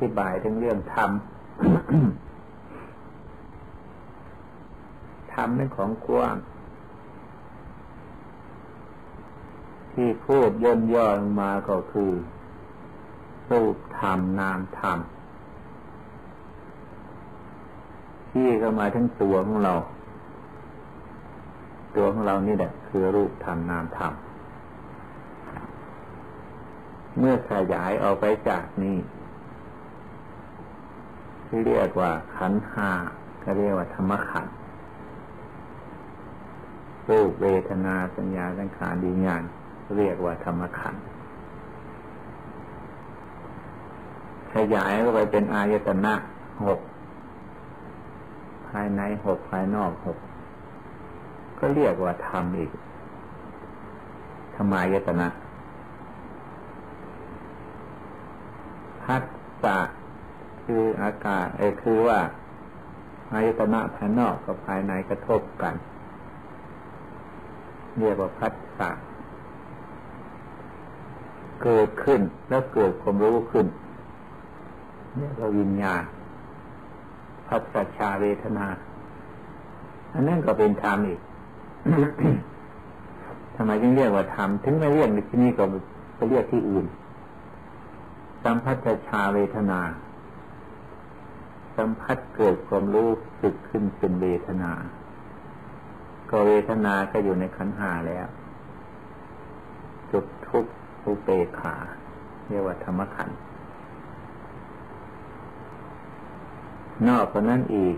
ธิบายถึงเรื่องธรรม ธรรมเป็นของกว้างที่พูดย่นย่อลงมาก็คือรูปธรรมนามธรรมที่ก็มาทั้งตัวของเรา ตัวของเรานี่แหละ คือรูปธรรมนามธรรม เมื่อขยายออกไปจากนี้ เรียกว่าขันห้าก็เรียกว่าธรรมขันรูปเวทนาสัญญาสังขารดีงาน เรียกว่าธรรมขันขยายก็ไปเป็นอายตนะหกภายในหกภายนอกหกก็เรียกว่าธรรมอีกธรรมายตนะพัสสะ คืออากาศเอคือว่าอายตนะภายนอกกับภายในกระทบกันเรียกว่าพัสสะเกิดขึ้นแล้วเกิดความรู้ขึ้นเรียกว่าวิญญาณพัสชาเวทนา อันนั้นก็เป็นธรรมอีกทำไมจึงเรียกว่าธรรมถึงไม่เรียกในที่นี้ก็ไปเรียกที่อื่นสัมพัทชาเวทนา สัมผัสเกิดความรู้สึกขึ้นเป็นเวทนา ก็เวทนาก็อยู่ในขันหาแล้ว จุดทุกข์อุเปขา เรียกว่าธรรมขันธ์นอกจากนั้นอีก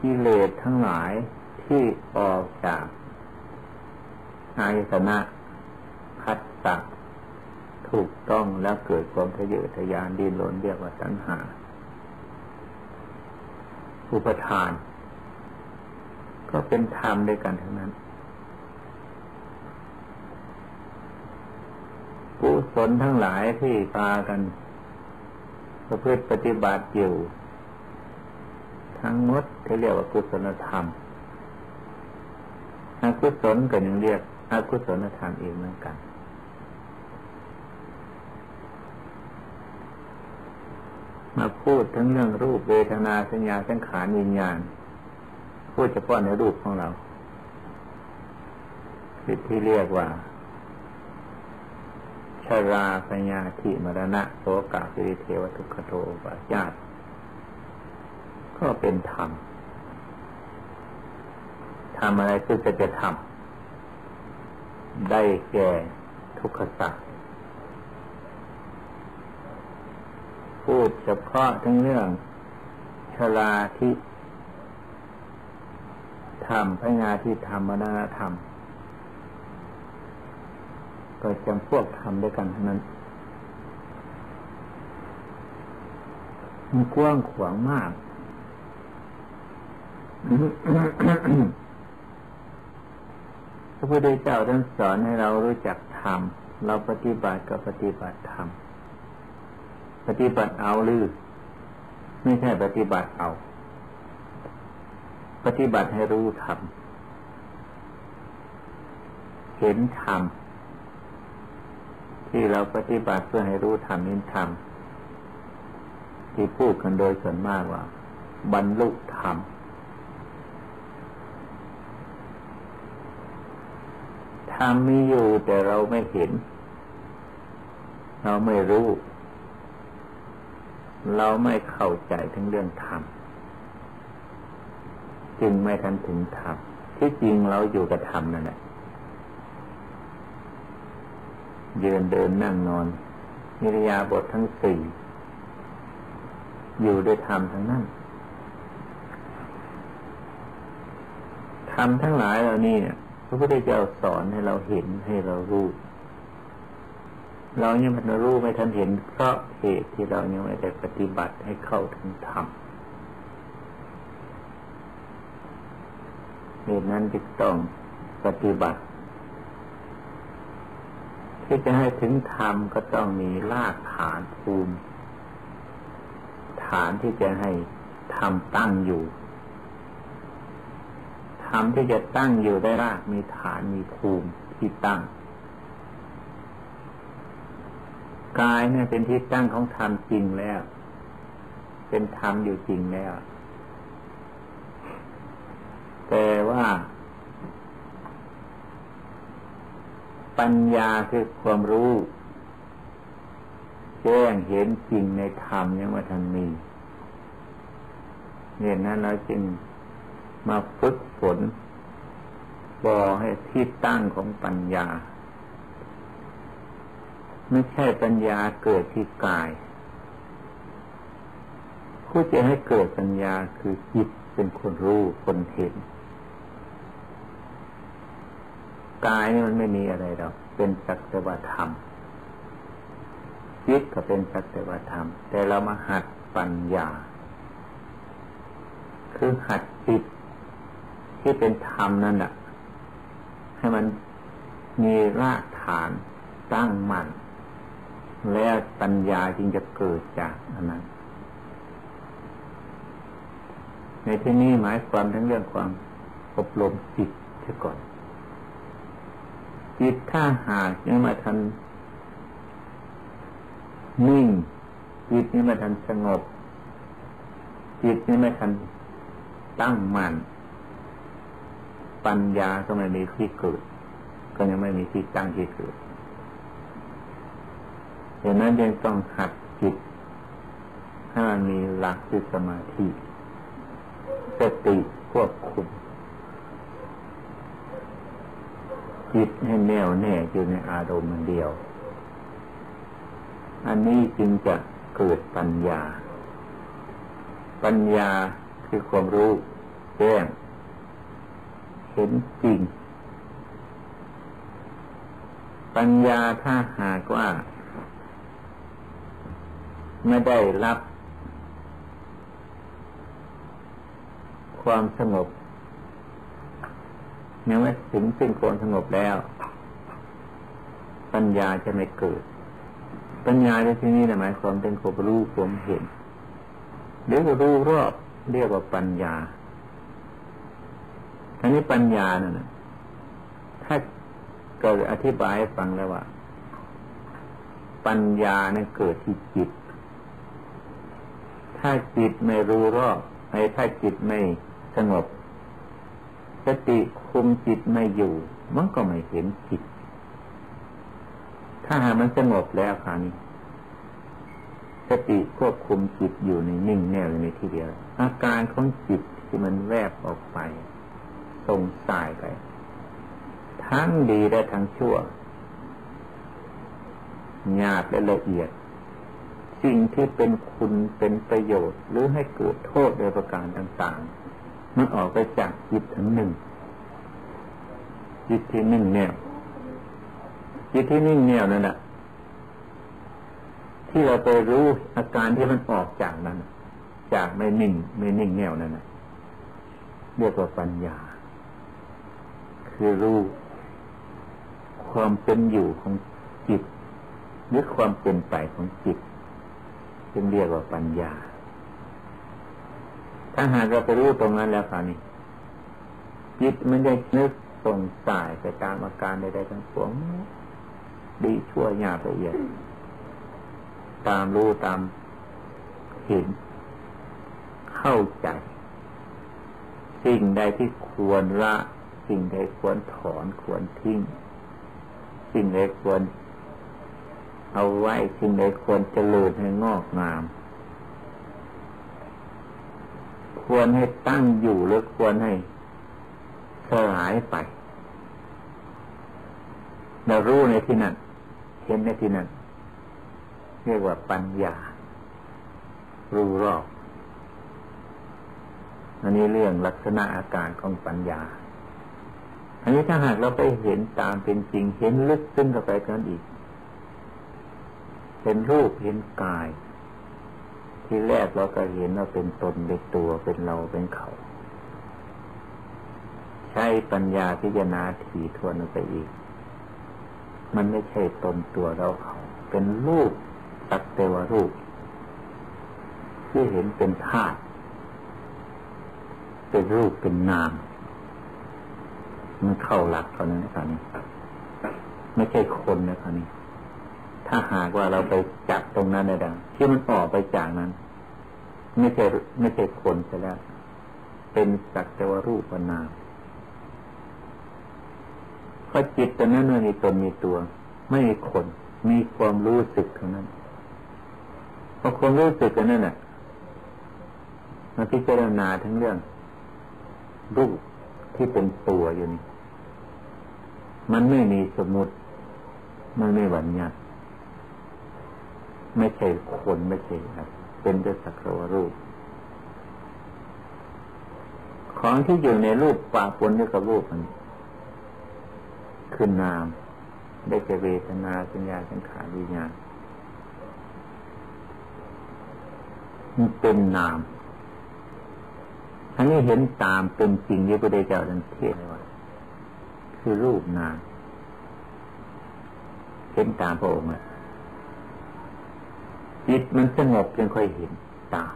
กิเลสทั้งหลายที่ออกจากอายตนะพัดสัก ถูกต้องแล้วเกิดความทะเยอทะยานดิ้นรนเรียกว่าตัณหา อุปทาน ก็เป็นธรรมด้วยกันทั้งนั้นกุศลทั้งหลายที่พากันประพฤติปฏิบัติอยู่ ทั้งหมดที่เรียกว่ากุศลธรรมอกุศลก็ยังเรียกอกุศลธรรมเองเหมือนกัน มาพูดถึงเรื่องรูปเวทนาสัญญาสังขารวิญญาณ พูดเฉพาะในรูปของเราที่เรียกว่าชราสัญญาทิมรณะโสกาสิริเทวทุกขโทปาญาตก็เป็นธรรมทำอะไรคือจะจะทำได้แก่ทุกขสัต พูดเฉพาะทั้งเรื่องชราที่ทำพญาที่ทำมรณธรรม ก็จำพวกทำด้วยกันทั้งนั้นมันกว้างขวางมากพระพุทธเจ้าท่านสอนให้เรารู้จักทำเราปฏิบัติกับปฏิบัติธรรม ปฏิบัติเอาหรือ ไม่ใช่ปฏิบัติเอา ปฏิบัติให้รู้ธรรมเห็นธรรมที่เราปฏิบัติเพื่อให้รู้ธรรมนิธรรมที่พูดกันโดยส่วนมากว่า บรรลุธรรมธรรมมีอยู่แต่เราไม่เห็น เราไม่รู้ เราไม่เข้าใจถึงเรื่องธรรมจึงไม่ทันถึงธรรมที่จริงเราอยู่กับธรรมนั่นแหละยืนเดินนั่งนอนนิรยาบททั้งสี่อยู่ด้วยธรรมทั้งนั้นธรรมทั้งหลายเหล่านี้พระพุทธเจ้าสอนให้เราเห็นให้เรารู้ เรายังไม่รู้ไม่ทันเห็นเพราะเหตุที่เรายังไม่ได้ปฏิบัติให้เข้าถึงธรรมเหตุนั้นจึงต้องปฏิบัติ ที่จะให้ถึงธรรมก็ต้องมีรากฐานภูมิ ฐานที่จะให้ธรรมตั้งอยู่ธรรมที่จะตั้งอยู่ได้รากมีฐานมีภูมิที่ตั้ง กายเนี่ยเป็นที่ตั้งของธรรมจริงแล้ว เป็นธรรมอยู่จริงแล้ว แต่ว่า ปัญญาคือความรู้ แจ้งเห็นจริงในธรรมยังว่าทันมีเนี่ยนั้นเราจึงมาฝึกฝนบอให้ที่ตั้งของปัญญา ไม่ใช่ปัญญาเกิดที่กาย ผู้จะให้เกิดปัญญาคือจิตเป็นคนรู้คนเห็น กายนี่มันไม่มีอะไรหรอก เป็นสักแต่ว่าธรรมจิตก็เป็นสักแต่ว่าธรรม แต่เรามาหัดปัญญา คือหัดจิตที่เป็นธรรมนั่นแหละให้มันมีรากฐานตั้งมั่น แล้วปัญญาจึงจะเกิดจากอันนั้น ในที่นี้หมายความทั้งเรื่องความอบรมจิตเสียก่อน จิตถ้าหากยังมาทันนิ่ง จิตนี้ม่ทันสงบ จิตนี้ไม่ทันตั้งมั่นปัญญาก็ไม่มีที่เกิด ก็ยังไม่มีที่ตั้งที่เกิด ดังนั้นยังต้องหัดจิตให้มันมีหลักคือสมาธิสติควบคุมจิตให้แน่วแน่อยู่ในอารมณ์เดียว อันนี้จึงจะเกิดปัญญา ปัญญาคือความรู้แจ้งเห็นจริง ปัญญาถ้าหากว่า ไม่ได้รับ ความสงบยังไม่ถึงซึ่งความสงบแล้ว ปัญญาจะไม่เกิด ปัญญาในที่นี้หมายความเป็นความรู้ความเห็นเรียกว่ารู้รอบเรียกว่าปัญญาอันนี้ปัญญานะ่ะถ้าเกิดอธิบายให้ฟังแล้วว่า ปัญญาเนี่ยเกิดที่จิต ถ้าจิตไม่รู้รอบไอ้ถ้าจิตไม่สงบ สติคุมจิตไม่อยู่ มันก็ไม่เห็นจิต ถ้าหามันสงบแล้วค่ะนี่สติควบคุมจิตอยู่ในนิ่งแน่วในที่เดียว อาการของจิตที่มันแวบออกไปส่งสายไป ทั้งดีและทั้งชั่วหยาบและละเอียด สิ่งที่เป็นคุณเป็นประโยชน์ หรือให้เกิดโทษโดยประการต่างๆ มันออกไปจากจิตอันหนึ่ง จิตที่นิ่งแน่วจิตที่นิ่งแน่วนั่นแหละที่เราไปรู้อาการที่มันออกจากนั้น จากไม่นิ่งไม่นิ่งแน่วนั่นนะเรียกว่าปัญญา คือรู้ความเป็นอยู่ของจิตหรือความเป็นไปของจิต จึงเรียกว่าปัญญา ถ้าหากเราไปรู้ตรงนั้นแล้วค่ะนี่จิตมันได้นึกส่งสายไปตามอาการใดๆทั้งปวงดีชั่วยาละเอียด ตามรู้ตามเห็น เข้าใจ สิ่งใดที่ควรละ สิ่งใดควรถอนควรทิ้ง สิ่งใดควร เอาไว้สิ่งใดควรเจริญให้งอกงาม ควรให้ตั้งอยู่หรือควรให้สลายไปเรารู้ในที่นั้นเห็นในที่นั้นเรียกว่าปัญญา รู้รอบอันนี้เรื่องลักษณะอาการของปัญญา อันนี้ถ้าหากเราไปเห็นตามเป็นจริง เห็นลึกซึ้งเข้าไปกันอีก เห็นรูปเห็นกาย ที่แรกเราก็เห็นว่าเป็นตนเป็นตัวเป็นเราเป็นเขา ใช้ปัญญาพิจารณาถี่ทวนไปอีก มันไม่ใช่ตนตัวเราเขา เป็นรูปตักเตวรูป ที่เห็นเป็นธาตุเป็นรูปเป็นนามมันเข้าหลักเท่านั้นนะครนี้ไม่ใช่คนนะครับนี้ ถ้าหากว่าเราไปจับตรงนั้นได้ดังที่มันออกไปจากนั้น ไม่ใช่ไม่ใช่คนใช่แล้ว เป็นสักแต่ว่ารูปนามเพราะจิตตัวนั้นม่มีตนมีตัว ไม่มีคน มีความรู้สึกเท่านั้นเพอความรู้สึกกันนั่นน่ะมาพิจารณาทั้งเรื่อง รูปที่เป็นตัวอยู่นี่ มันไม่มีสมมติมันไม่หวั่นยัด ไม่ใช่คนไม่ใช่อะไรเป็นแต่สักวรูป ของที่อยู่ในรูปปาปนด้วยกับรูปมันคือนาม ได้แก่เวทนาสัญญาสังขารวิญญาณมันเป็นนามทั้งนี้เห็นตามเป็นจริงที่พระเดชเจ้าท่านเทศเลยว่าคือรูปนามเห็นตามพระองค์ จิตมันสงบจึงค่อยเห็นตาม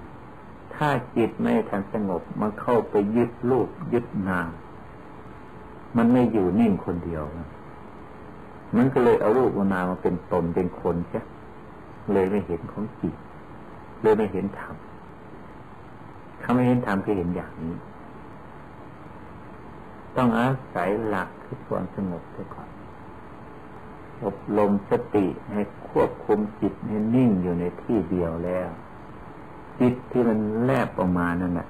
ถ้าจิตไม่ทันสงบมันเข้าไปยึดรูปยึดนาม มันไม่อยู่นิ่งคนเดียว มันก็เลยเอารูปนามมาเป็นตนเป็นคนใช่เลยไม่เห็นของจิต เลยไม่เห็นธรรมถ้าไม่เห็นธรรมก็เห็นอย่างนี้ ต้องอาศัยหลักคือความสงบเสียก่อนอบรมสติให้ ควบคุมจิตให้นิ่งอยู่ในที่เดียวแล้ว จิตที่มันแลบออกมานั่นแหละ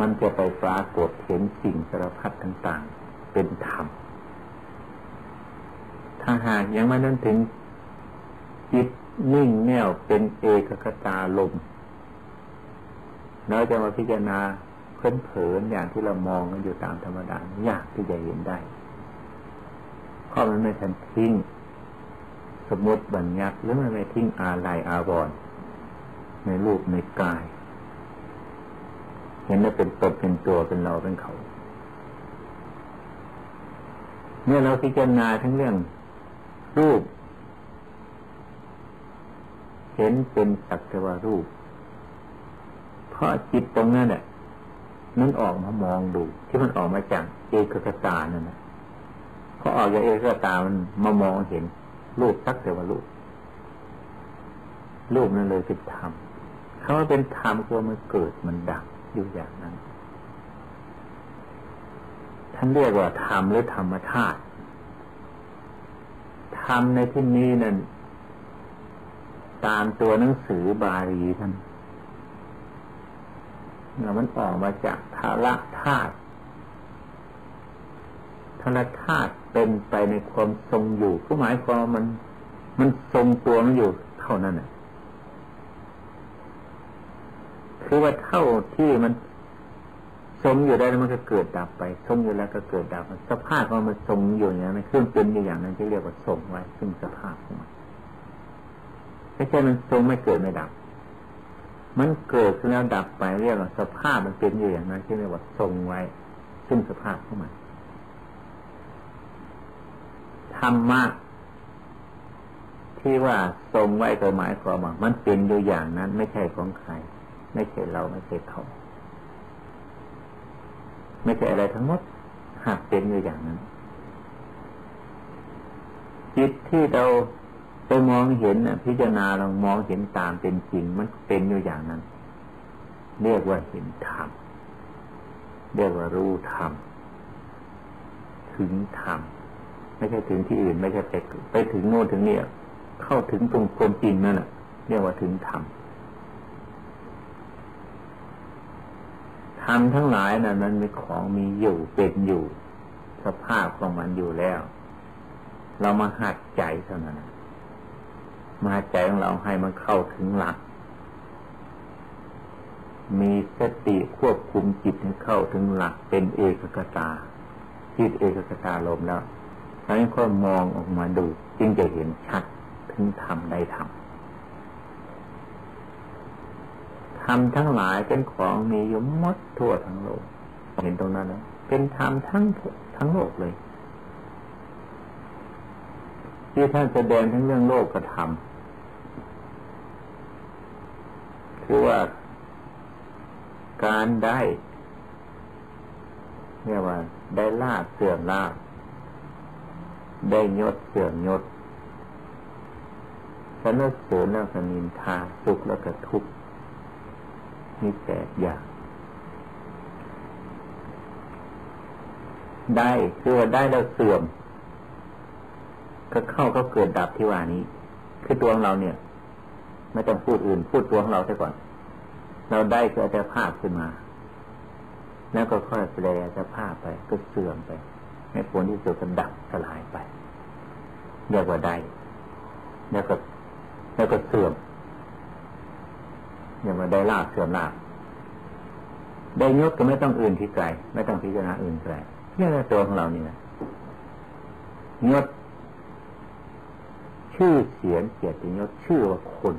มันจะไปปรากฏเห็นสิ่งสารพัดต่างๆ เป็นธรรม ถ้าหากยังไม่นั้นถึงจิตนิ่งแน่วเป็นเอกคตาลมเราจะมาพิจารณาเพลินเผินอย่างที่เรามองกันอยู่ตามธรรมดายากที่จะเห็นได้เพราะมันไม่ทันทิ้ง สมมติบัญญัติหรือมันไม่ทิ้งอาลัยอาวรณ์ในรูปในกาย เห็นว่าเป็นตนเป็นตัวเป็นเราเป็นเขาเมื่อเราพิจารณาทั้งเรื่อง รูป เห็นเป็นสักแต่ว่ารูป เพราะจิตตรงนั้นเนี่ยมันออกมามองดู ที่มันออกมาจากเอกคตานั่นนะพอออกจากเอกคตามันมามองเห็น รูปสักแต่ว่ารูปรูปนั่นเลยเป็นธรรมคำว่าเป็นธรรมคือมันเกิดมันดับอยู่อย่างนั้น ท่านเรียกว่าธรรมหรือธรรมธาตุธรรมในที่นี้นั่นตามตัวหนังสือบาลีท่านมันออกมาจากทาระธาตุ ทาระธาตุเป็นไปในความทรงอยู่ก็หมายความมัน มันทรงตัวมันอยู่ เท่านั้นน่ะคือว่าเท่าที่มันทรงอยู่ได้มันก็เกิดดับไปทรงอยู่แล้วก็เกิดดับสภาพของมันทรงอยู่อย่างนั้นเครื่องเป็นอยู่อย่างนั้นที่เรียกว่าทรงไว้ซึ่งสภาพของมันไม่ใช่มันทรงไม่เกิดไม่ดับ มันเกิดขึ้นแล้วดับไปเรียกว่าสภาพมันเป็นอยู่อย่างนั้นที่เรียกว่าทรงไว้ ซึ่งสภาพของมัน ธรรมะที่ว่าทรงไว้ก็หมายความว่ามันเป็นอยู่อย่างนั้น ไม่ใช่ของใคร ไม่ใช่เราไม่ใช่เขา ไม่ใช่อะไรทั้งหมด หากเป็นอยู่อย่างนั้น จิตที่เราไปมองเห็นน่ะพิจารณาเรามองเห็นตามเป็นจริง มันเป็นอยู่อย่างนั้น เรียกว่าเห็นธรรมเรียกว่ารู้ธรรมถึงธรรม ไม่ใช่ถึงที่อื่น ไม่ใช่ไปไปถึงโน่นถึงนี่เข้าถึงตรงความจริงนั่นแหละเรียกว่าถึงธรรมธรรมทั้งหลายนะ่ะมันมีของมีอยู่เป็นอยู่ สภาพของมันอยู่แล้ว เรามาหัดใจเท่านั้นมาใจของเราให้มันเข้าถึงหลัก มีสติควบคุมจิตให้เข้าถึงหลักเป็นเอกกตาจิตเอกกตาลมแล้ว ให้ก็มองออกมาดู จึงจะเห็นชัดถึงธรรมได้ธรรมธรรมทั้งหลายเป็นของมีอยู่มดทั่วทั้งโลก เห็นตรงนั้นนะเป็นธรรมทั้งทั้งโลกเลย ที่ท่านแสดงทั้งเรื่องโลกกระทำคือว่าการได้เรียกว่าได้ลาบเสื่อมลาบ ได้ยศเสื่อมยศรรเสริญแล้วก็นินทาสุขแล้วก็ทุกข์มีแปดอย่าง ได้คือว่าได้แล้วเสื่อม ก็เข้าก็เกิดดับที่ว่านี้ คือตัวของเราเนี่ย ไม่ต้องพูดอื่น พูดตัวของเราซะก่อน เราได้คืออัตภาพขึ้นมา แล้วก็ค่อยแปลอัตภาพไป ก็เสื่อมไป ให้ผลที่สุดก็ดับสลายไปเรียกว่าได้แล้วก็แล้วก็เสื่อมอย่ามาได้ลาบเสื่อมลาบได้ยศก็ไม่ต้องอื่นที่ไกล ไม่ต้องพิจารณาอื่นไกลนี่แหละตัวของเรานี่นะยศชื่อเสียงเกียรติยศชื่อว่าคน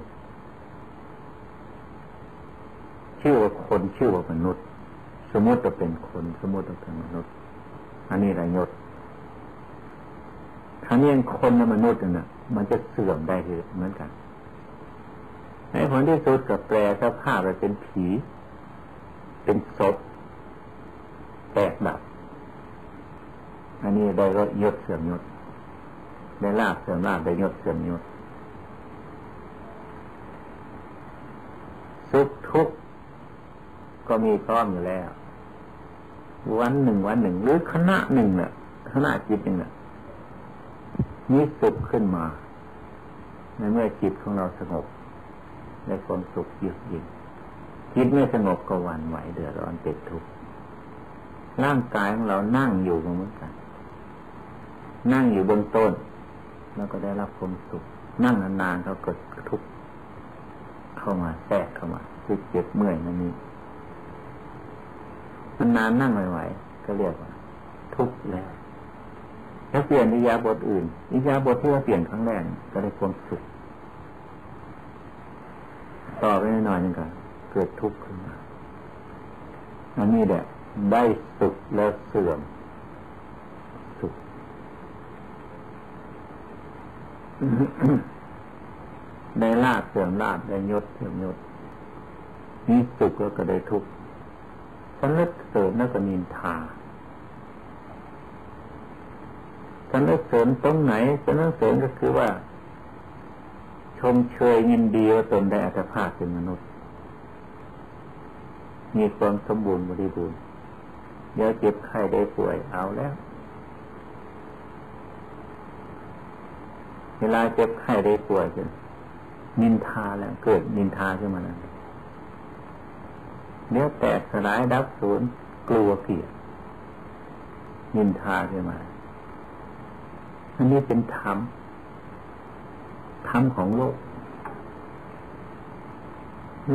ชื่อว่าคนชื่อว่ามนุษย์ สมมติจะเป็นคน สมมติจะเป็นมนุษย์ อันนี้ไรยศทั้นี้คนและมนุษย์น่ะ มันจะเสื่อมได้เหมือนกันในผลที่สุดกับแปลสภาพไปเป็นผี เป็นศพแตกดับ อันนี้ได้ก็ยศเสื่อมยศได้ลาบเสื่อมลาบได้ยศเสื่อมยศสุขทุกข์ก็มีพร้อมอยู่แล้ว วันหนึ่งวันหนึ่ง หรือคณะหนึ่งเนี่ยคณะจิตหนึ่งเนี่ยมีสุขขึ้นมา ในเมื่อจิตของเราสงบในความสุขเยือกเย็นจิตไม่สงบก็วันไหวเดือดร้อนเป็นทุกข์ร่างกายของเรานั่งอยู่เหมือนกัน นั่งอยู่บนต้น แล้วก็ได้รับความสุข นั่งนานๆเขาเกิดทุกข์เข้ามาแทรกเข้ามาคือเจ็บเมื่อยนั่นนี่ มันนานนั่งไม่ไหวก็เรียกว่า ทุกข์แล้วแล้วเปลี่ยนอิยาบทอื่นอิยาบทที่ว่าเปลี่ยนครั้งแรกก็ได้ความสุขต่อไปหน่อยนึงก็เกิดทุกข์ขึ้นมาอันนี้แหละได้สุขแล้วเสื่อมสุขได้ลาบเสื่อมลาบได้ยศเสื่อมยศมีสุขแล้วก็ได้ทุกข์ สันนิษเสริมแล้วก็นินทาสันนิษเสริมตรงไหนสันนิษเสริมก็คือว่า ชมเชยยินดีว่าตนได้อัตภาพเป็นมนุษย์ มีความสมบูรณ์บริบูรณ์เดี๋ยวเจ็บไข้ได้ป่วยเอาแล้วเวลาเจ็บไข้ได้ป่วยจะนินทาแล้วเกิดนินทาขึ้นมาแล้ว เดี๋ยวแตกสลายดับสูญกลัวเกลียดนินทาขึ้นมา อันนี้เป็นธรรม ธรรมของโลก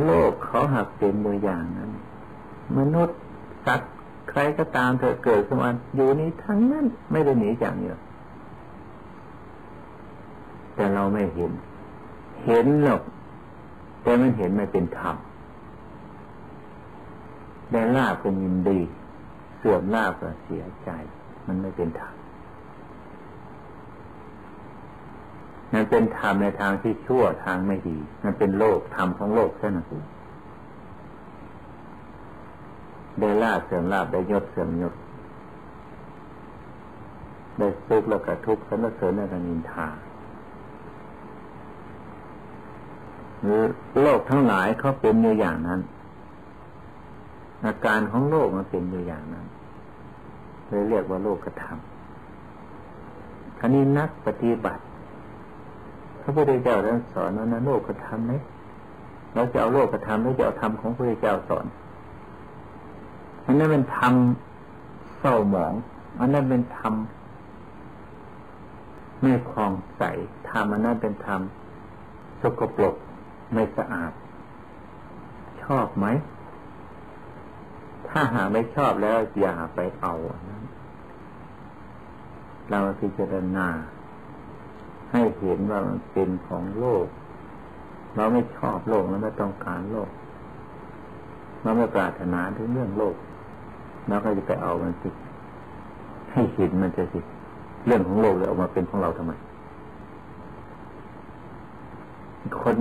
โลกเขาหักเป็นตัวอย่างนั้น มนุษย์สัตว์ใครก็ตามเธอเกิดขึ้นมาอยู่นี้ทั้งนั้นไม่ได้หนีจากเนี่ยแต่เราไม่เห็น เห็นหรอก แต่มันเห็นไม่เป็นธรรม ได้ลาบก็ยินดี เสื่อมลาบก็เสียใจ มันไม่เป็นธรรมมันเป็นธรรมในทางที่ชั่วทางไม่ดีมันเป็นโลกธรรมของโลกแค่นั้นได้ลาบเสื่อมลาบได้ยศเสื่อมยศได้สุขแล้วก็ทุกข์สรรเสริญและก็นินทาโลกทั้งหลายเขาเป็นอยู่อย่างนั้น อาการของโลกมันเป็นอยู่อย่างนั้นเลยเรียกว่าโลกกระทำคันนี้นักปฏิบัติพระพุทธเจ้าท่านสอนว่านะโลกกระทำไหมเราจะเอาโลกกระทำหรือจะเอาธรรมของพระพุทธเจ้าสอนอันนั้นเป็นธรรมเศร้าหมองอันนั้นเป็นธรรมไม่คลองใสธรรมอันนั้นเป็นธรรมสกปรกไม่สะอาด ชอบไหม ถ้าหาไม่ชอบแล้วอย่าไปเอาเราพิจารณา ให้เห็นว่ามันเป็นของโลก เราไม่ชอบโลกเราไม่ต้องการโลก เราไม่ปรารถนาถึงเรื่องโลกเราก็จะไปเอามันสิให้เห็นมันจะสิเรื่องของโลกเลยออกมาเป็นของเราทำไม คน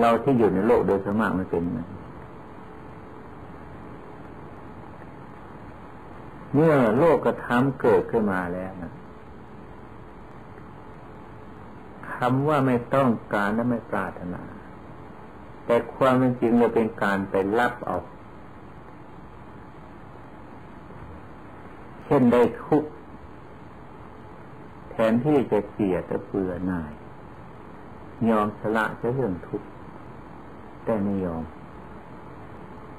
เราที่อยู่ในโลกโดยสมากมันเป็น เมื่อโลกกระทำเกิดขึ้นมาแล้วนะคำว่าไม่ต้องการและไม่ปรารถนา แต่ความเป็นจริงเราเป็นการไปรับเอาเช่นได้ทุกแทนที่จะเสียดจะเบื่อหน่าย ยอมสละจะเรื่องทุกข์แต่ไม่ยอม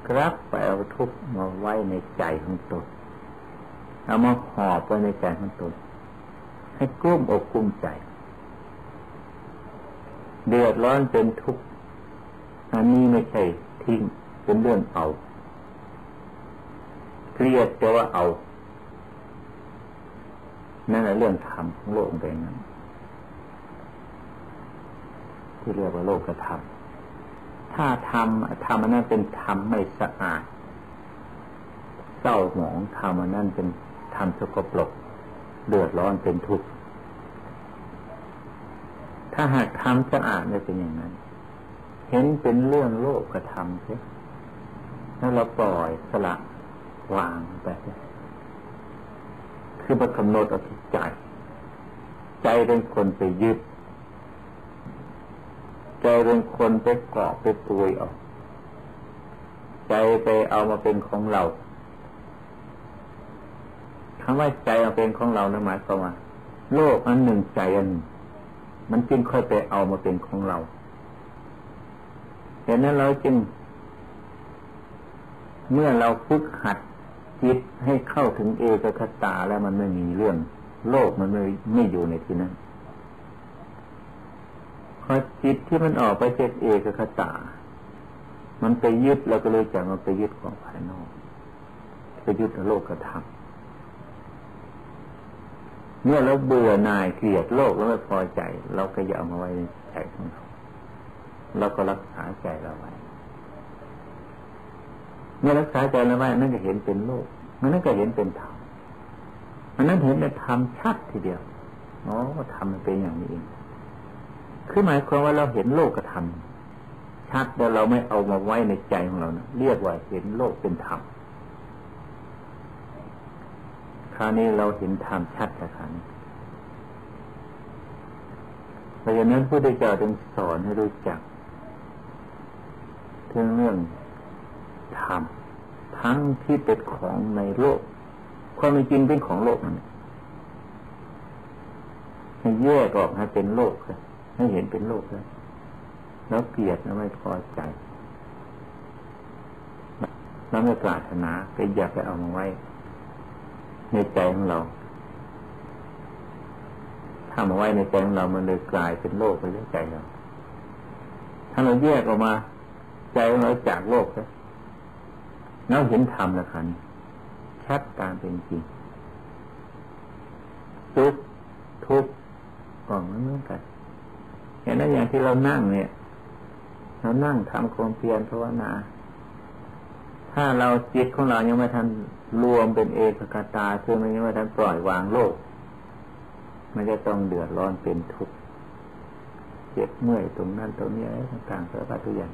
กรับไปเอาทุกข์มาไว้ในใจของตน เอามาหอบไว้ในใจของตนให้กลุ้มอกกลุ้มใจ เดือดร้อนเป็นทุกข์อันนี้ไม่ใช่ทิ้งเป็นเรื่องเอาเครียดแต่ว่าเอา นั่นแหละเรื่องธรรมของโลกเป็นนั้นที่เรียกว่าโลกกระทำถ้าทำทำอันนั้นเป็นธรรมไม่สะอาดเศร้าหมองทำอันนั้นเป็น ธรรมสกปรกเดือดร้อนเป็นทุกข์ถ้าหากทำสะอาดจะเป็นอย่างนั้น เห็นเป็นเรื่องโลกกระทำใช่แล้วเราปล่อยสละวางไปคือประกำหนดเอาที่ใจ ใจเป็นคนไปยึด ใจเป็นคนไปเกาะไปปุยออกใจไปเอามาเป็นของเรา คำว่าใจเอาเป็นของเรานะหมายความว่าโลกอันหนึ่งใจอันนมันจึงค่อยไปเอามาเป็นของเราเห็นนั้นเราจึง เมื่อเราฝึกหัดจิตให้เข้าถึงเอกคตาแล้วมันไม่มีเรื่อง โลกมันไม่ไม่อยู่ในที่นั้นพอจิตที่มันออกไปจากเอกคตา มันไปยึดเราก็เลยจะมันไปยึดของภายนอก ไปยึดโลกกระทำ เมื่อเราเบื่อหน่ายเกลียดโลกแล้วไม่พอใจ เราก็อย่าเอามาไว้ในใจของเราเราก็รักษาใจเราไว้เมื่อรักษาใจเราไว้นั่นก็เห็นเป็นโลกมันนั่นก็เห็นเป็นธรรมมันนั้นเห็นเป็นธรรมชัดทีเดียวอ๋อธรรมมันเป็นอย่างนี้เองคือหมายความว่าเราเห็นโลกกระทำชัดแต่เราไม่เอามาไว้ในใจของเรานะเรียกว่าเห็นโลกเป็นธรรม คราวนี้เราเห็นธรรมชัดแล้วคราวนี้เพราะฉะนั้นผู้ได้เจ้าจึงสอนให้รู้จักถึงเรื่องธรรมทั้งที่เป็นของในโลก ความจริงเป็นของโลกนั่นให้แยกออกให้เป็นโลกให้เห็นเป็นโลกเลยแล้วเกลียดแล้วไม่พอใจแล้วไม่ปรารถนาก็อยากไปเอามาไว้ ในใจของเราถ้ามาไว้ในใจของเรา มันเลยกลายเป็นโลกไปเรื่อยใจเราถ้าเราแยกออกมา ใจของเราจากโลกแล้วเราเห็นธรรมแล้วคันชัดตามเป็นจริงทุกทุกกล่องเหมือนกันอย่างนั้นอย่างที่เรานั่งเนี่ย เรานั่งทำความเพียรภาวนา ถ้าเราจิตของเรายังไม่ทันรวมเป็นเอกคตาคือมันยังไม่ทันปล่อยวางโลก มันจะต้องเดือดร้อนเป็นทุกข์เจ็บเมื่อยตรงนั้นตรงนี้อะไรต่างๆสารพัดทุกอย่าง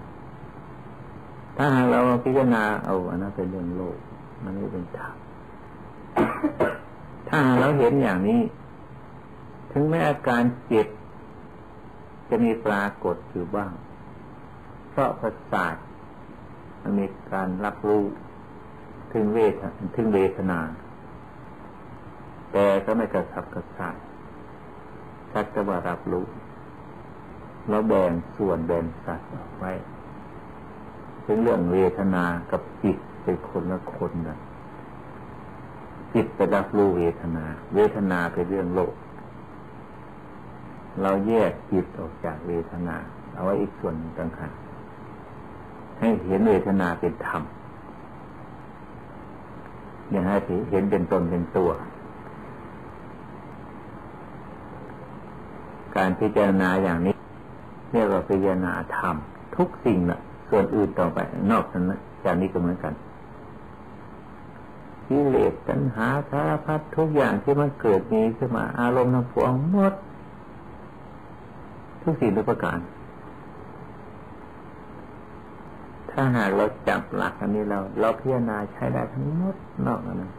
ถ้าหากเราพิจารณาเอาอันนั้นเป็นเรื่องโลก มันไม่เป็นธรรมถ้าเราเห็นอย่างนี้ ถึงแม้อาการเจ็บจะมีปรากฏอยู่บ้าง เพราะประสาท มันมีการรับรู้ถึงเวทถึงเวทนา แต่ก็ไม่กระสับกระส่ายชักจะว่ารับรู้ แล้วแบ่งส่วนแบ่งสัตว์ออกไว้ ถึงเรื่องเวทนากับจิตเป็นคนละคนนะจิตไปรับรู้เวทนา เวทนาเป็นเรื่องโลก เราแยกจิตออกจากเวทนา เอาไว้อีกส่วนต่างหาก ให้เห็นเวทนาเป็นธรรมอย่างให้เห็นเป็นตนเป็นตัว การพิจารณาอย่างนี้เรียกว่าพิจารณาธรรม ทุกสิ่งละส่วนอื่นต่อไป นอกนั้นจากนี้ก็เหมือนกันกิเลสตัณหาสารพัดทุกอย่างที่มันเกิดมีขึ้นมาอารมณ์ทั้งปวงหมด ทุกสิ่งทุกประการ ถ้าหากเราจับหลักอันนี้เรา เราพิจารณาใช้ได้ทั้งหมดนอกนั้น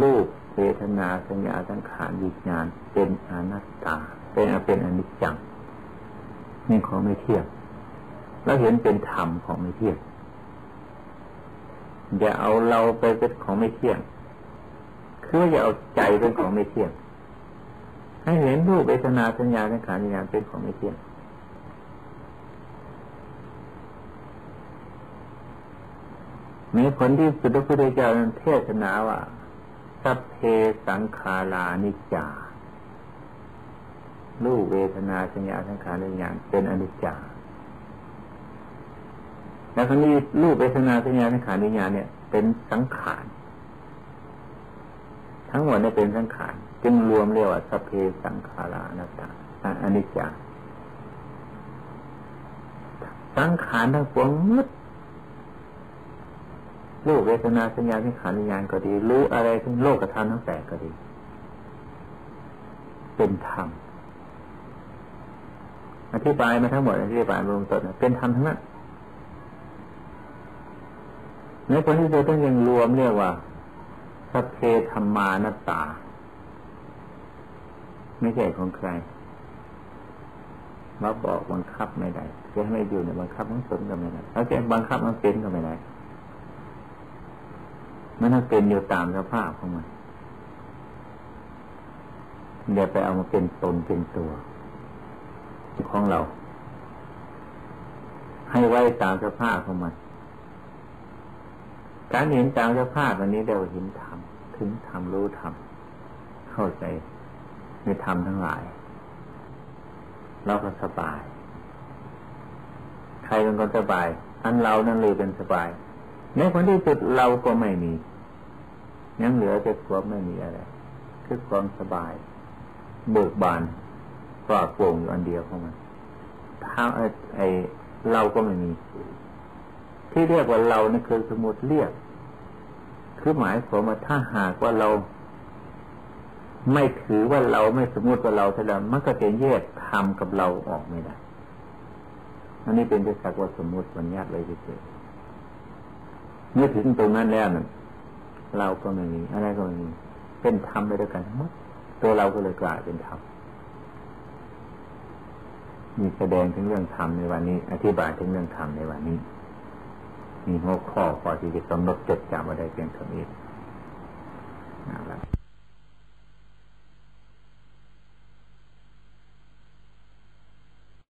รูปเวทนาสัญญาสังขารวิญญาณเป็นอนัตตา เป็นเป็นอนิจจังนี่ของไม่เที่ยงแล้วเห็นเป็นธรรมของไม่เที่ยงอย่าเอาเราไปเป็นของไม่เที่ยงคืออย่าเอาใจเป็นของไม่เที่ยง ให้เห็นรูปเวทนาสัญญาสังขารวิญญาณเป็นของไม่เที่ยงมีผลที่สุดพระพุทธเจ้าเทศนาว่าสัพเพสังขารานิจจารูปเวทนาสัญญาสังขารวิญญาณเป็นอนิจจาแล้วครนี้รูปเวทนาสัญญาสังขารวิญญาณเนี่ย เป็นสังขาร ทั้งหมดเนี่ยเป็นสังขาร จึงรวมเรียกว่าสเพสังขารานัตตาอนิจจาสังขารทั้งปวงมืดรูปเวทนาสัญญาสังขารวิญญาณก็ดี รู้อะไรทั้งโลกธรรมทั้งแปดก็ดี เป็นธรรมอธิบายมาทั้งหมดอธิบายรวมต้นเป็นธรรมทั้งนั้นในผลที่เราต้องยังรวมเรียกว่าสัพเพธรรมานัตตา ไม่ใช่ของใครมาบอกบังคับไม่ได้จะให้อยู่ในบังคับมันสนก็ไม่ได้แล้วจะบังคับมันเป็นก็ไม่ได้มันต้องเป็นอยู่ตามสภาพของมันเดี๋ยวไปเอามาเป็นตนเป็นตัวของเรา ให้ไว้ตามสภาพของมันการเห็นตามสภาพอันนี้เรียกว่าเห็นธรรมถึงธรรมรู้ธรรมเข้าใจ ในธรรมทั้งหลาย เราก็สบาย ใครเป็นคนสบาย อันเรานั่นเลยเป็นสบาย ในคนที่สุดเราก็ไม่มียังเหลือแต่ความไม่มีอะไรคือความสบาย เบิกบานปลอดโปร่งอยู่อันเดียวของมันถ้าไอเราก็ไม่มี ที่เรียกว่าเรานี่คือสมมติเรียก คือหมายความว่าถ้าหากว่าเรา ไม่ถือว่าเราไม่สมมติว่าเราเท่านั้นมันก็จะแยกทำกับเราออกไม่ได้อันนี้เป็นแต่สักว่าสมมติมันยกเลยที่สุดเมื่อถึงตรงนั้นแล้วนั่นเราก็ไม่มีอะไรก็ไม่มีเป็นธรรมไปด้วยกันทั้งหมดตัวเราก็เลยกลายเป็นธรรมมีแสดงถึงเรื่องธรรมในวันนี้ อธิบายถึงเรื่องธรรมในวันนี้ มีหัวข้อพอที่จะกำหนดจดจำอะไรเพียงเท่านี้นะครับ